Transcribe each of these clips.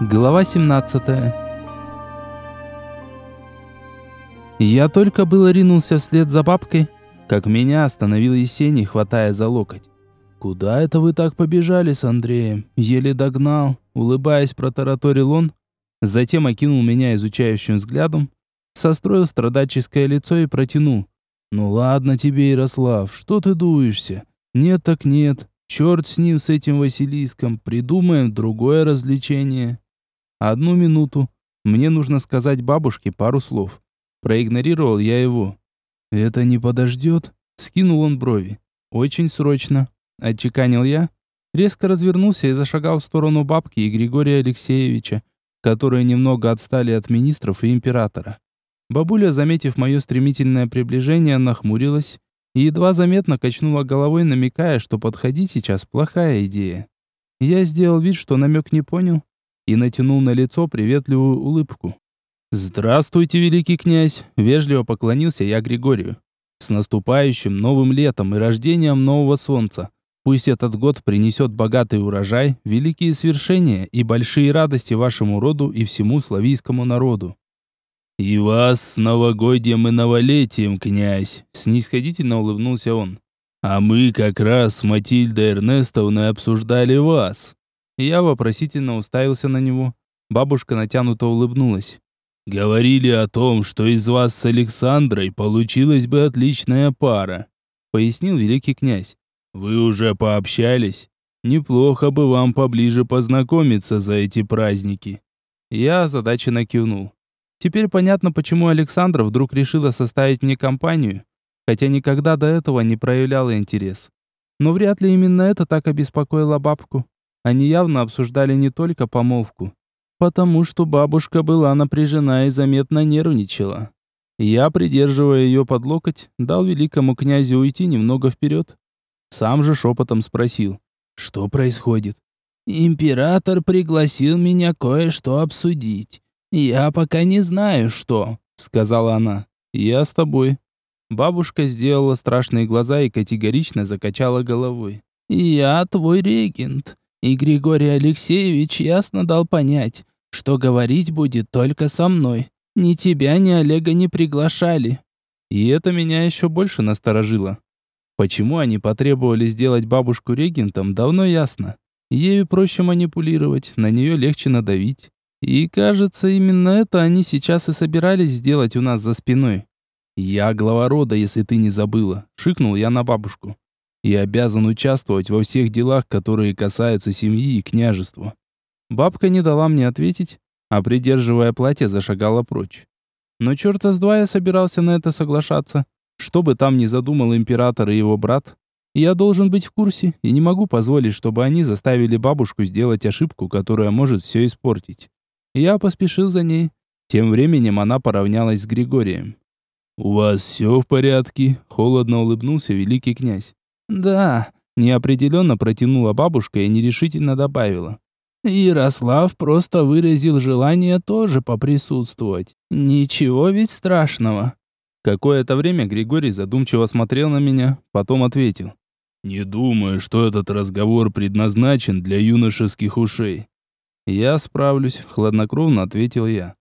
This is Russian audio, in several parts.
Глава 17. Я только было ринулся вслед за бабкой, как меня остановил Есений, хватая за локоть. «Куда это вы так побежали с Андреем?» Еле догнал, улыбаясь, протараторил он. Затем окинул меня изучающим взглядом, состроил страдаческое лицо и протянул. «Ну ладно тебе, Ярослав, что ты дуешься? Нет так нет. Черт с ним, с этим Василиском. Придумаем другое развлечение». Одну минуту. Мне нужно сказать бабушке пару слов. Проигнорировал я его. Это не подождет? Скинул он брови. Очень срочно. Отчеканил я. Резко развернулся и зашагал в сторону бабки и Григория Алексеевича, которые немного отстали от министров и императора. Бабуля, заметив мое стремительное приближение, нахмурилась и едва заметно качнула головой, намекая, что подходить сейчас плохая идея. Я сделал вид, что намек не понял, и натянул на лицо приветливую улыбку. «Здравствуйте, великий князь!» – вежливо поклонился я Григорию. «С наступающим новым летом и рождением нового солнца! Пусть этот год принесет богатый урожай, великие свершения и большие радости вашему роду и всему славийскому народу!» «И вас с новогодием и новолетием, князь!» – снисходительно улыбнулся он. «А мы как раз с Матильдой Эрнестовной обсуждали вас!» Я вопросительно уставился на него. Бабушка натянуто улыбнулась. «Говорили о том, что из вас с Александрой получилась бы отличная пара», пояснил великий князь. «Вы уже пообщались? Неплохо бы вам поближе познакомиться за эти праздники». Я озадаченно кивнул. Теперь понятно, почему Александра вдруг решила составить мне компанию, хотя никогда до этого не проявляла интерес. Но вряд ли именно это так обеспокоило бабку. Они явно обсуждали не только помолвку, потому что бабушка была напряжена и заметно нервничала. Я, придерживая ее под локоть, дал великому князю уйти немного вперед. Сам же шепотом спросил, что происходит. «Император пригласил меня кое-что обсудить. Я пока не знаю, что», — сказала она. «Я с тобой». Бабушка сделала страшные глаза и категорично закачала головой. «Я твой регент. И Григорий Алексеевич ясно дал понять, что говорить будет только со мной. Ни тебя, ни Олега не приглашали. И это меня еще больше насторожило. Почему они потребовали сделать бабушку регентом, давно ясно. Ею проще манипулировать, на нее легче надавить. И кажется, именно это они сейчас и собирались сделать у нас за спиной. «Я глава рода, если ты не забыла», — шикнул я на бабушку и обязан участвовать во всех делах, которые касаются семьи и княжества. Бабка не дала мне ответить, а придерживая платье, зашагала прочь. Но черта с два я собирался на это соглашаться. Что бы там ни задумал император и его брат, я должен быть в курсе и не могу позволить, чтобы они заставили бабушку сделать ошибку, которая может все испортить. Я поспешил за ней. Тем временем она поравнялась с Григорием. «У вас все в порядке?» — холодно улыбнулся великий князь. «Да», — неопределенно протянула бабушка и нерешительно добавила. «Ярослав просто выразил желание тоже поприсутствовать. Ничего ведь страшного». Какое-то время Григорий задумчиво смотрел на меня, потом ответил. «Не думаю, что этот разговор предназначен для юношеских ушей». «Я справлюсь», — хладнокровно ответил я.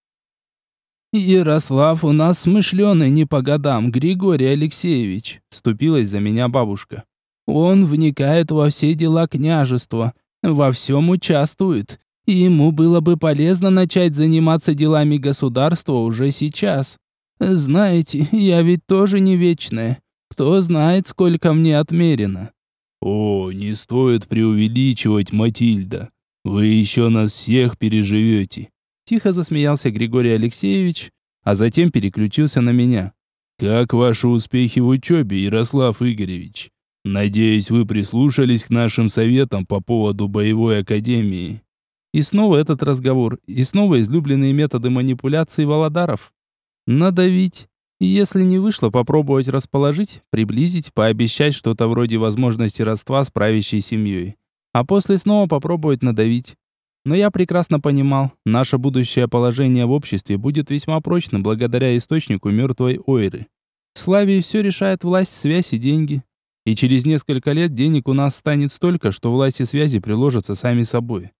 «Ярослав у нас смышленый не по годам, Григорий Алексеевич», — вступилась за меня бабушка. Он вникает во все дела княжества, во всем участвует, и ему было бы полезно начать заниматься делами государства уже сейчас. Знаете, я ведь тоже не вечная. Кто знает, сколько мне отмерено. О, не стоит преувеличивать, Матильда. Вы еще нас всех переживете. Тихо засмеялся Григорий Алексеевич, а затем переключился на меня. Как ваши успехи в учебе, Ярослав Игоревич? Надеюсь, вы прислушались к нашим советам по поводу боевой академии. И снова этот разговор, и снова излюбленные методы манипуляции Володаров. Надавить. если не вышло, попробовать расположить, приблизить, пообещать что-то вроде возможности родства с правящей семьей. А после снова попробовать надавить. Но я прекрасно понимал, наше будущее положение в обществе будет весьма прочным благодаря источнику мертвой Ойры. В Славии все решает власть, связь и деньги. И через несколько лет денег у нас станет столько, что власти связи приложатся сами собой.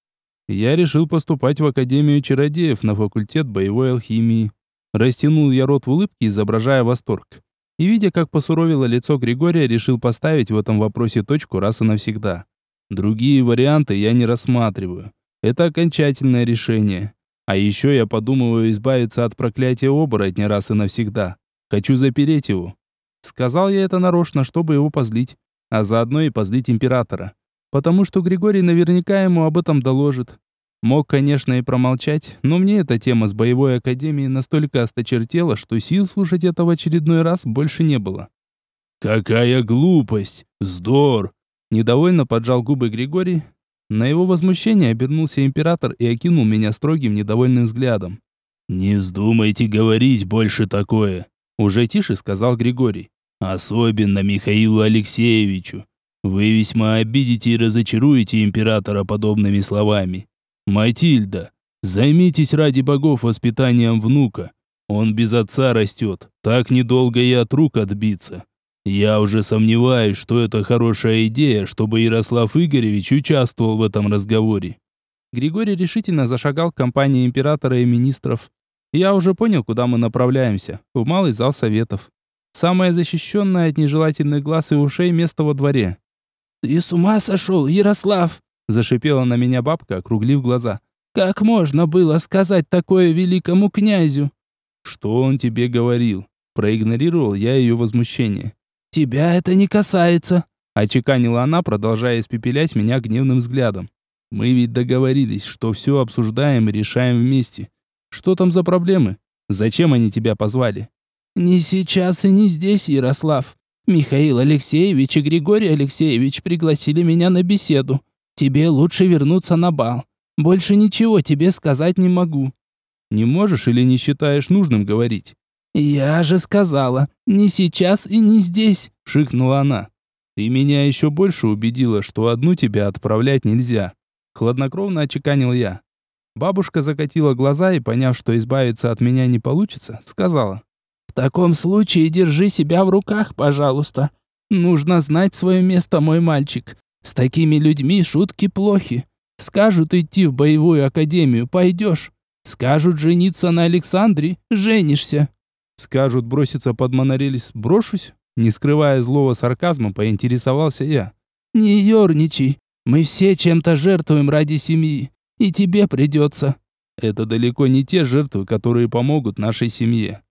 Я решил поступать в Академию чародеев на факультет боевой алхимии. Растянул я рот в улыбке, изображая восторг. И видя, как посуровило лицо Григория, решил поставить в этом вопросе точку раз и навсегда. Другие варианты я не рассматриваю. Это окончательное решение. А еще я подумываю избавиться от проклятия оборотня раз и навсегда. Хочу запереть его. Сказал я это нарочно, чтобы его позлить, а заодно и позлить императора. Потому что Григорий наверняка ему об этом доложит. Мог, конечно, и промолчать, но мне эта тема с боевой академией настолько осточертела, что сил слушать это в очередной раз больше не было. «Какая глупость! Вздор!» Недовольно поджал губы Григорий, на его возмущение обернулся император и окинул меня строгим недовольным взглядом. «Не вздумайте говорить больше такое», — уже тише сказал Григорий. «Особенно Михаилу Алексеевичу. Вы весьма обидите и разочаруете императора подобными словами. Матильда, займитесь ради богов воспитанием внука. Он без отца растет, так недолго и от рук отбиться. Я уже сомневаюсь, что это хорошая идея, чтобы Ярослав Игоревич участвовал в этом разговоре. Григорий решительно зашагал к компании императора и министров. Я уже понял, куда мы направляемся. В малый зал советов. Самое защищенное от нежелательных глаз и ушей место во дворе. «Ты с ума сошел, Ярослав?» Зашипела на меня бабка, округлив глаза. «Как можно было сказать такое великому князю?» «Что он тебе говорил?» Проигнорировал я ее возмущение. «Тебя это не касается», — очеканила она, продолжая испепелять меня гневным взглядом. «Мы ведь договорились, что все обсуждаем и решаем вместе. Что там за проблемы? Зачем они тебя позвали?» «Не сейчас и не здесь, Ярослав. Михаил Алексеевич и Григорий Алексеевич пригласили меня на беседу. Тебе лучше вернуться на бал. Больше ничего тебе сказать не могу». «Не можешь или не считаешь нужным говорить?» «Я же сказала, не сейчас и не здесь», — шикнула она. «Ты меня еще больше убедила, что одну тебя отправлять нельзя», — хладнокровно очеканил я. Бабушка закатила глаза и, поняв, что избавиться от меня не получится, сказала. «В таком случае держи себя в руках, пожалуйста. Нужно знать свое место, мой мальчик. С такими людьми шутки плохи. Скажут идти в боевую академию, пойдешь. Скажут жениться на Александре, женишься. Скажут броситься под монорельс, брошусь? Не скрывая злого сарказма, поинтересовался я. Не ерничай. Мы все чем-то жертвуем ради семьи. И тебе придется. Это далеко не те жертвы, которые помогут нашей семье.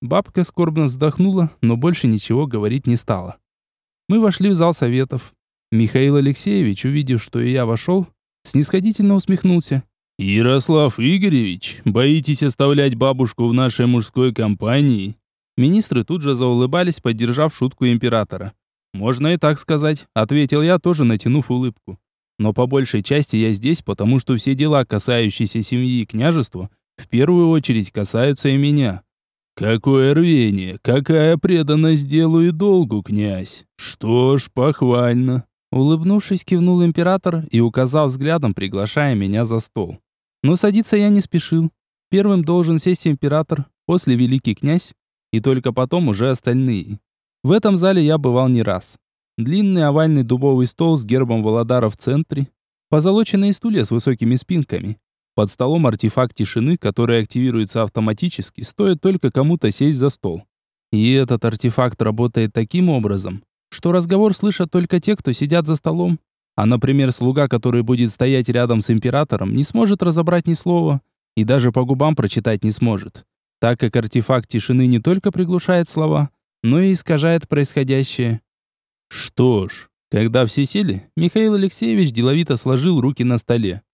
Бабка скорбно вздохнула, но больше ничего говорить не стала. Мы вошли в зал советов. Михаил Алексеевич, увидев, что и я вошел, снисходительно усмехнулся. «Ярослав Игоревич, боитесь оставлять бабушку в нашей мужской компании?» Министры тут же заулыбались, поддержав шутку императора. «Можно и так сказать», — ответил я, тоже натянув улыбку. «Но по большей части я здесь, потому что все дела, касающиеся семьи и княжества, в первую очередь касаются и меня». «Какое рвение, какая преданность делу и долгу, князь! Что ж, похвально!» Улыбнувшись, кивнул император и указал взглядом, приглашая меня за стол. Но садиться я не спешил. Первым должен сесть император, после великий князь, и только потом уже остальные. В этом зале я бывал не раз. Длинный овальный дубовый стол с гербом Володара в центре, позолоченные стулья с высокими спинками. Под столом артефакт тишины, который активируется автоматически, стоит только кому-то сесть за стол. И этот артефакт работает таким образом, что разговор слышат только те, кто сидят за столом, а, например, слуга, который будет стоять рядом с императором, не сможет разобрать ни слова и даже по губам прочитать не сможет, так как артефакт тишины не только приглушает слова, но и искажает происходящее. Что ж, когда все сели, Михаил Алексеевич деловито сложил руки на столе.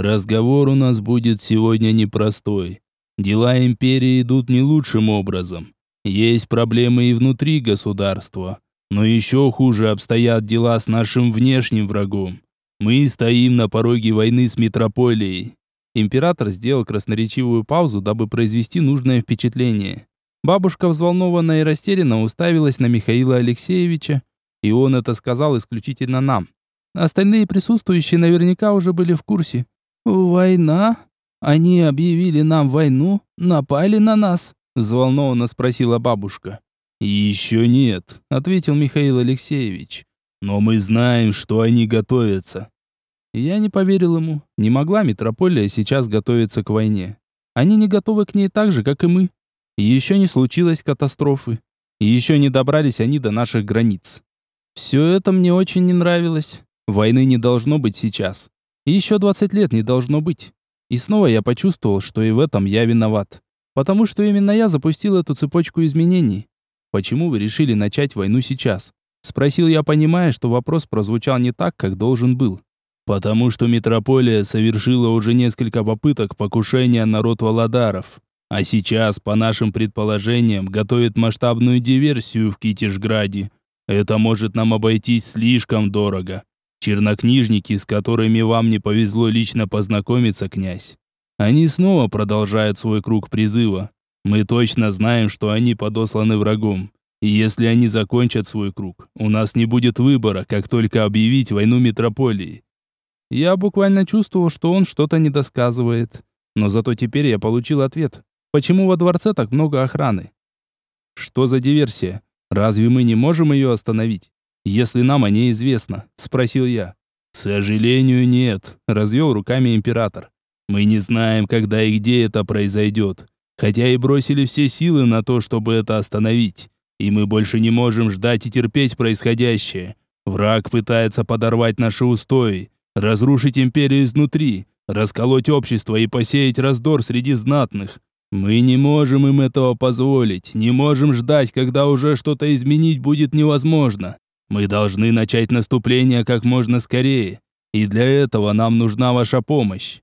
Разговор у нас будет сегодня непростой. Дела империи идут не лучшим образом. Есть проблемы и внутри государства. Но еще хуже обстоят дела с нашим внешним врагом. Мы стоим на пороге войны с метрополией. Император сделал красноречивую паузу, дабы произвести нужное впечатление. Бабушка взволнованно и растерянно уставилась на Михаила Алексеевича, и он это сказал исключительно нам. Остальные присутствующие наверняка уже были в курсе. «Война? Они объявили нам войну? Напали на нас?» взволнованно спросила бабушка. «Еще нет», — ответил Михаил Алексеевич. «Но мы знаем, что они готовятся». Я не поверил ему. Не могла метрополия сейчас готовиться к войне. Они не готовы к ней так же, как и мы. Еще не случилось катастрофы. Еще не добрались они до наших границ. Все это мне очень не нравилось. Войны не должно быть сейчас. Еще 20 лет не должно быть. И снова я почувствовал, что и в этом я виноват. Потому что именно я запустил эту цепочку изменений. Почему вы решили начать войну сейчас? Спросил я, понимая, что вопрос прозвучал не так, как должен был. Потому что метрополия совершила уже несколько попыток покушения на род Володаров. А сейчас, по нашим предположениям, готовит масштабную диверсию в Китежграде. Это может нам обойтись слишком дорого. Чернокнижники, с которыми вам не повезло лично познакомиться, князь. Они снова продолжают свой круг призыва. Мы точно знаем, что они подосланы врагом. И если они закончат свой круг, у нас не будет выбора, как только объявить войну метрополии. Я буквально чувствовал, что он что-то недосказывает. Но зато теперь я получил ответ. Почему во дворце так много охраны? Что за диверсия? Разве мы не можем ее остановить? Если нам о ней известно, спросил я. К сожалению, нет, развел руками император. Мы не знаем, когда и где это произойдет. Хотя и бросили все силы на то, чтобы это остановить. И мы больше не можем ждать и терпеть происходящее. Враг пытается подорвать наши устои, разрушить империю изнутри, расколоть общество и посеять раздор среди знатных. Мы не можем им этого позволить, не можем ждать, когда уже что-то изменить будет невозможно. Мы должны начать наступление как можно скорее, и для этого нам нужна ваша помощь.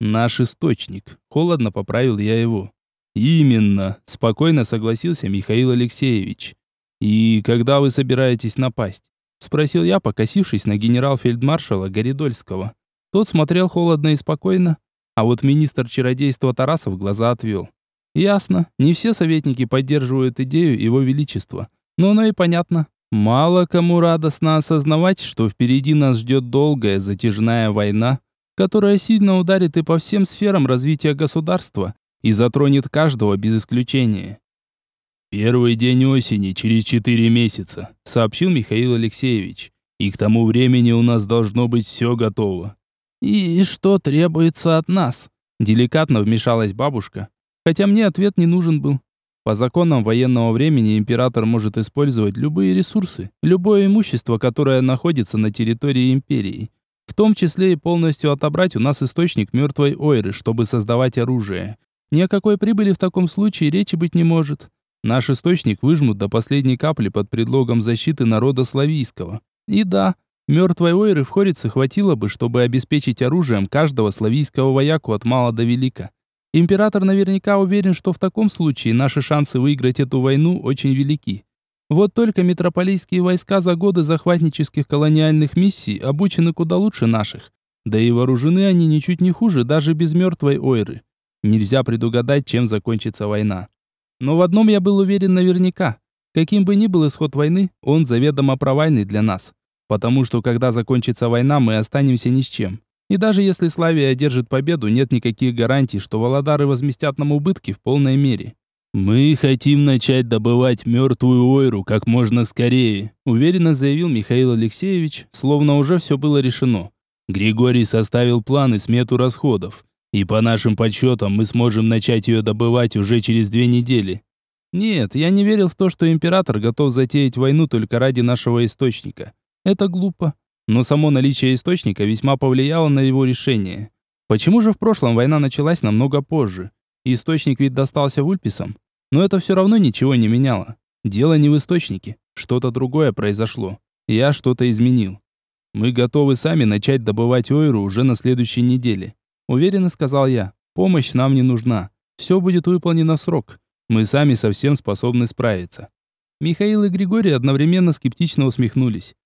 Наш источник. Холодно поправил я его. Именно, спокойно согласился Михаил Алексеевич. И когда вы собираетесь напасть? спросил я, покосившись на генерал-фельдмаршала Горидольского. Тот смотрел холодно и спокойно, а вот министр чародейства Тарасов глаза отвел. Ясно, не все советники поддерживают идею его величества, но оно и понятно. Мало кому радостно осознавать, что впереди нас ждет долгая затяжная война, которая сильно ударит и по всем сферам развития государства и затронет каждого без исключения. «Первый день осени через четыре месяца», — сообщил Михаил Алексеевич. «И к тому времени у нас должно быть все готово». «И что требуется от нас?» Деликатно вмешалась бабушка, хотя мне ответ не нужен был. По законам военного времени император может использовать любые ресурсы, любое имущество, которое находится на территории империи, в том числе и полностью отобрать у нас источник мертвой ойры, чтобы создавать оружие. Ни о какой прибыли в таком случае речи быть не может. Наш источник выжмут до последней капли под предлогом защиты народа славийского. И да, мертвой ойры в Хорице хватило бы, чтобы обеспечить оружием каждого славийского вояку от мала до велика. Император наверняка уверен, что в таком случае наши шансы выиграть эту войну очень велики. Вот только метрополийские войска за годы захватнических колониальных миссий обучены куда лучше наших. Да и вооружены они ничуть не хуже даже без мертвой ойры. Нельзя предугадать, чем закончится война. Но в одном я был уверен наверняка. Каким бы ни был исход войны, он заведомо провальный для нас. Потому что когда закончится война, мы останемся ни с чем. И даже если Славия одержит победу, нет никаких гарантий, что Володары возместят нам убытки в полной мере. «Мы хотим начать добывать мертвую ойру как можно скорее», уверенно заявил Михаил Алексеевич, словно уже все было решено. Григорий составил план и смету расходов. И по нашим подсчетам мы сможем начать ее добывать уже через две недели. Нет, я не верил в то, что император готов затеять войну только ради нашего источника. Это глупо но само наличие источника весьма повлияло на его решение. Почему же в прошлом война началась намного позже? Источник ведь достался Вульписам, но это все равно ничего не меняло. Дело не в источнике, что-то другое произошло. Я что-то изменил. Мы готовы сами начать добывать ойру уже на следующей неделе. Уверенно сказал я. Помощь нам не нужна. Все будет выполнено в срок. Мы сами совсем способны справиться. Михаил и Григорий одновременно скептично усмехнулись.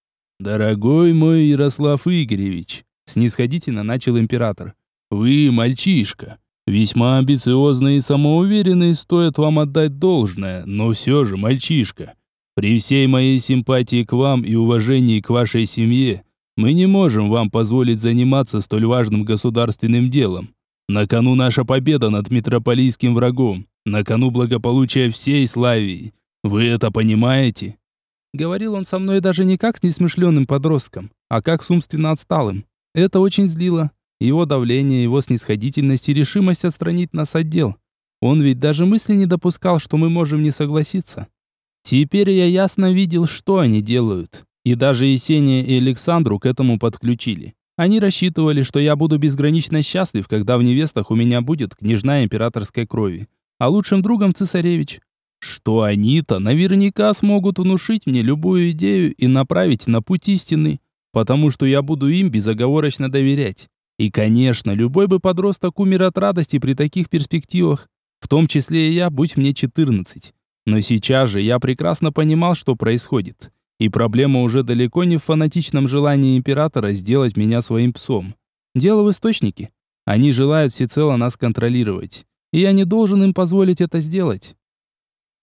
«Дорогой мой Ярослав Игоревич», — снисходительно начал император, — «вы мальчишка, весьма амбициозный и самоуверенный, стоит вам отдать должное, но все же мальчишка. При всей моей симпатии к вам и уважении к вашей семье, мы не можем вам позволить заниматься столь важным государственным делом. На кону наша победа над метрополийским врагом, на кону благополучие всей Славии. Вы это понимаете?» Говорил он со мной даже не как с несмышленным подростком, а как с умственно отсталым. Это очень злило. Его давление, его снисходительность и решимость отстранить нас от дел. Он ведь даже мысли не допускал, что мы можем не согласиться. Теперь я ясно видел, что они делают. И даже Есения и Александру к этому подключили. Они рассчитывали, что я буду безгранично счастлив, когда в невестах у меня будет княжна императорской крови, а лучшим другом цесаревич. Что они-то наверняка смогут внушить мне любую идею и направить на путь истины, потому что я буду им безоговорочно доверять. И, конечно, любой бы подросток умер от радости при таких перспективах, в том числе и я, будь мне 14. Но сейчас же я прекрасно понимал, что происходит. И проблема уже далеко не в фанатичном желании императора сделать меня своим псом. Дело в источнике. Они желают всецело нас контролировать. И я не должен им позволить это сделать.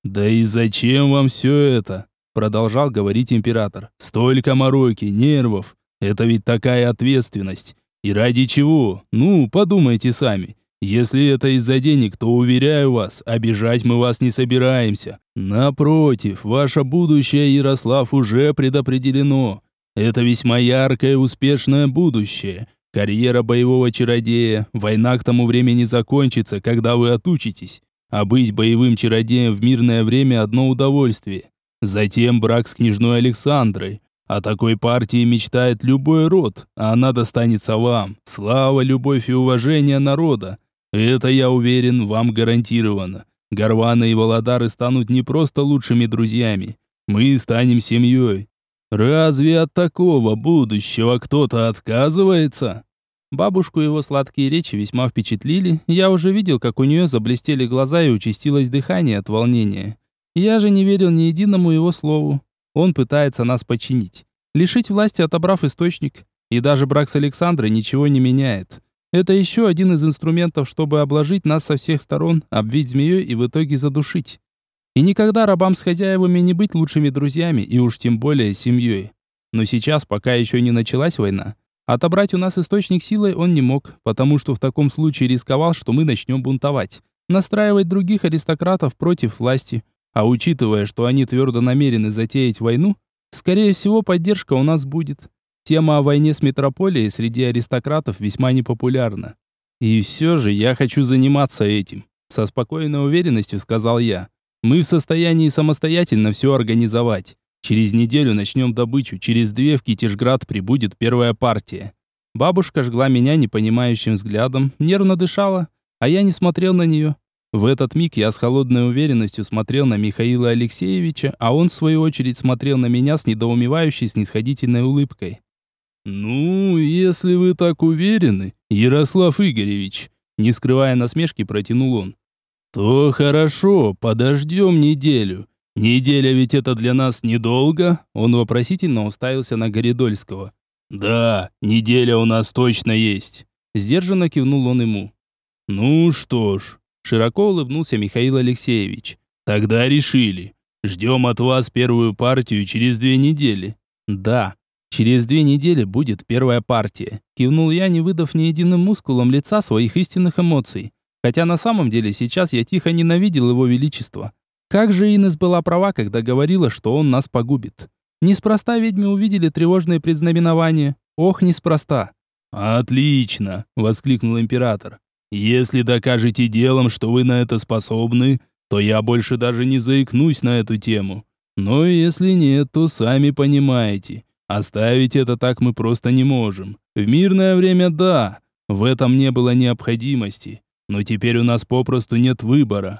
«Да и зачем вам все это?» Продолжал говорить император. «Столько мороки, нервов. Это ведь такая ответственность. И ради чего? Ну, подумайте сами. Если это из-за денег, то, уверяю вас, обижать мы вас не собираемся. Напротив, ваше будущее, Ярослав, уже предопределено. Это весьма яркое, успешное будущее. Карьера боевого чародея, война к тому времени закончится, когда вы отучитесь. А быть боевым чародеем в мирное время одно удовольствие. Затем брак с княжной Александрой. О такой партии мечтает любой род, а она достанется вам. Слава, любовь и уважение народа. Это, я уверен, вам гарантировано. Горваны и Володары станут не просто лучшими друзьями. Мы станем семьей. Разве от такого будущего кто-то отказывается? Бабушку его сладкие речи весьма впечатлили. Я уже видел, как у нее заблестели глаза и участилось дыхание от волнения. Я же не верил ни единому его слову. Он пытается нас починить. Лишить власти, отобрав источник. И даже брак с Александрой ничего не меняет. Это еще один из инструментов, чтобы обложить нас со всех сторон, обвить змеей и в итоге задушить. И никогда рабам с хозяевами не быть лучшими друзьями, и уж тем более семьей. Но сейчас, пока еще не началась война, отобрать у нас источник силы он не мог, потому что в таком случае рисковал, что мы начнем бунтовать, настраивать других аристократов против власти. А учитывая, что они твердо намерены затеять войну, скорее всего, поддержка у нас будет. Тема о войне с метрополией среди аристократов весьма непопулярна. И все же я хочу заниматься этим. Со спокойной уверенностью сказал я. Мы в состоянии самостоятельно все организовать. Через неделю начнем добычу, через две в Китежград прибудет первая партия. Бабушка жгла меня непонимающим взглядом, нервно дышала, а я не смотрел на нее. В этот миг я с холодной уверенностью смотрел на Михаила Алексеевича, а он в свою очередь смотрел на меня с недоумевающей снисходительной улыбкой. «Ну, если вы так уверены, Ярослав Игоревич», не скрывая насмешки, протянул он, то хорошо, подождем неделю. Неделя ведь это для нас недолго?» Он вопросительно уставился на Горидольского. «Да, неделя у нас точно есть», сдержанно кивнул он ему. «Ну что ж», широко улыбнулся Михаил Алексеевич. «Тогда решили. Ждем от вас первую партию через две недели». «Да, Через две недели будет первая партия. Кивнул я, не выдав ни единым мускулом лица своих истинных эмоций. Хотя на самом деле сейчас я тихо ненавидел его величество. Как же Инес была права, когда говорила, что он нас погубит. Неспроста ведьмы увидели тревожные предзнаменования. Ох, неспроста. «Отлично!» — воскликнул император. «Если докажете делом, что вы на это способны, то я больше даже не заикнусь на эту тему. Но если нет, то сами понимаете, Оставить это так мы просто не можем. В мирное время да, в этом не было необходимости, но теперь у нас попросту нет выбора.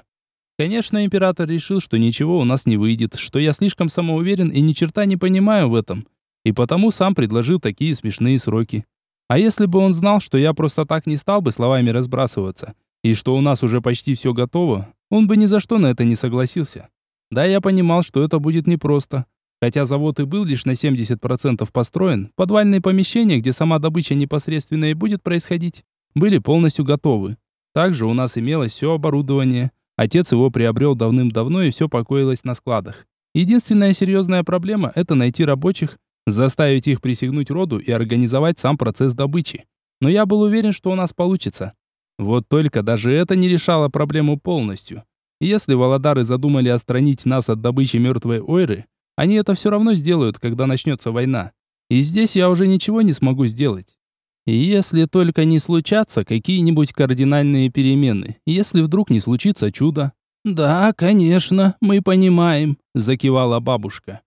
Конечно, император решил, что ничего у нас не выйдет, что я слишком самоуверен и ни черта не понимаю в этом, и потому сам предложил такие смешные сроки. А если бы он знал, что я просто так не стал бы словами разбрасываться, и что у нас уже почти все готово, он бы ни за что на это не согласился. Да, я понимал, что это будет непросто, Хотя завод и был лишь на 70% построен, подвальные помещения, где сама добыча непосредственно и будет происходить, были полностью готовы. Также у нас имелось все оборудование. Отец его приобрел давным-давно и все покоилось на складах. Единственная серьезная проблема – это найти рабочих, заставить их присягнуть роду и организовать сам процесс добычи. Но я был уверен, что у нас получится. Вот только даже это не решало проблему полностью. Если Володары задумали отстранить нас от добычи мертвой ойры, они это все равно сделают, когда начнется война. И здесь я уже ничего не смогу сделать. Если только не случатся какие-нибудь кардинальные перемены, если вдруг не случится чудо. Да, конечно, мы понимаем, закивала бабушка.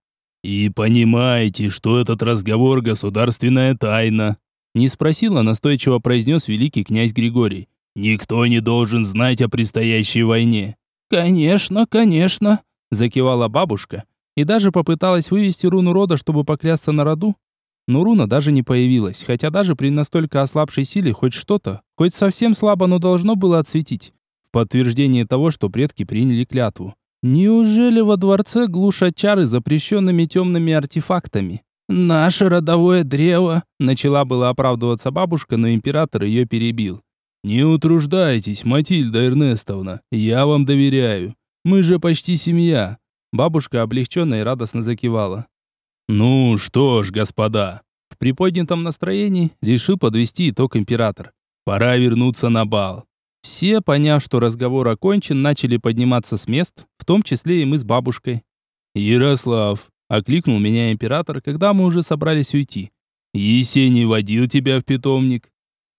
И понимаете, что этот разговор государственная тайна, не спросила, настойчиво произнес великий князь Григорий. Никто не должен знать о предстоящей войне. Конечно, конечно, закивала бабушка и даже попыталась вывести руну рода, чтобы поклясться на роду, но руна даже не появилась, хотя даже при настолько ослабшей силе хоть что-то, хоть совсем слабо, но должно было отсветить. В подтверждение того, что предки приняли клятву. Неужели во дворце глушат чары запрещенными темными артефактами? «Наше родовое древо», — начала была оправдываться бабушка, но император ее перебил. «Не утруждайтесь, Матильда Эрнестовна, я вам доверяю. Мы же почти семья». Бабушка облегченно и радостно закивала. «Ну что ж, господа», в приподнятом настроении решил подвести итог император. «Пора вернуться на бал». Все, поняв, что разговор окончен, начали подниматься с мест, в том числе и мы с бабушкой. «Ярослав», — окликнул меня император, когда мы уже собрались уйти. «Есений водил тебя в питомник?»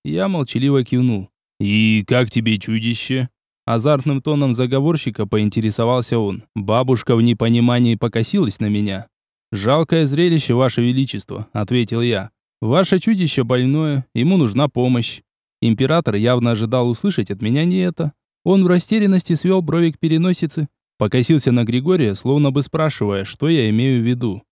Я молчаливо кивнул. «И как тебе чудище?» Азартным тоном заговорщика поинтересовался он. Бабушка в непонимании покосилась на меня. «Жалкое зрелище, Ваше Величество», — ответил я. «Ваше чудище больное, ему нужна помощь». Император явно ожидал услышать от меня не это. Он в растерянности свел брови к переносице, покосился на Григория, словно бы спрашивая, что я имею в виду.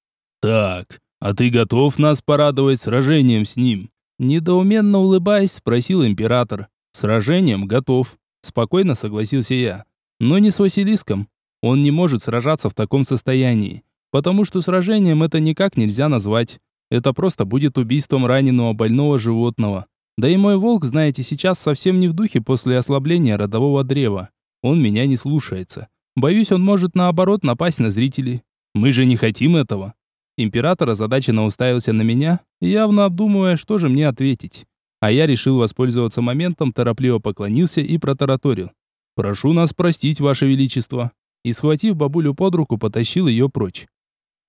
«Так, а ты готов нас порадовать сражением с ним?» Недоуменно улыбаясь, спросил император. «Сражением готов», — спокойно согласился я. «Но не с Василиском. Он не может сражаться в таком состоянии потому что сражением это никак нельзя назвать. Это просто будет убийством раненого больного животного. Да и мой волк, знаете, сейчас совсем не в духе после ослабления родового древа. Он меня не слушается. Боюсь, он может наоборот напасть на зрителей. Мы же не хотим этого. Император озадаченно уставился на меня, явно обдумывая, что же мне ответить. А я решил воспользоваться моментом, торопливо поклонился и протараторил. «Прошу нас простить, Ваше Величество». И, схватив бабулю под руку, потащил ее прочь.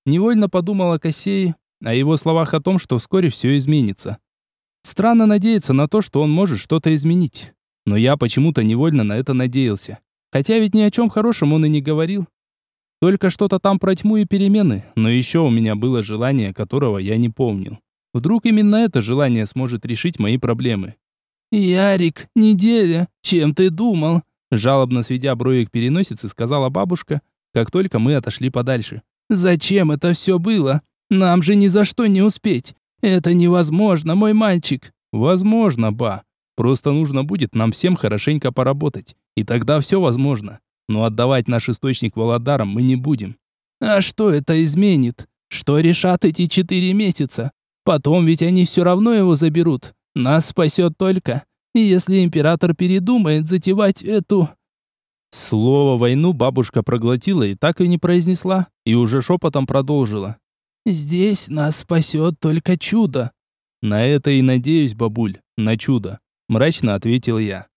Невольно подумал о Кассее, о его словах о том, что вскоре все изменится. Странно надеяться на то, что он может что-то изменить. Но я почему-то невольно на это надеялся. Хотя ведь ни о чем хорошем он и не говорил. Только что-то там про тьму и перемены, но еще у меня было желание, которого я не помнил. Вдруг именно это желание сможет решить мои проблемы. «Ярик, неделя, чем ты думал?» Жалобно сведя брови к переносице, сказала бабушка, как только мы отошли подальше. Зачем это все было? Нам же ни за что не успеть. Это невозможно, мой мальчик. Возможно, ба. Просто нужно будет нам всем хорошенько поработать, и тогда все возможно. Но отдавать наш источник Володарам мы не будем. А что это изменит? Что решат эти четыре месяца? Потом ведь они все равно его заберут. Нас спасет только, если император передумает затевать эту... Слово «войну» бабушка проглотила и так и не произнесла, и уже шепотом продолжила. «Здесь нас спасет только чудо». «На это и надеюсь, бабуль, на чудо», – мрачно ответил я.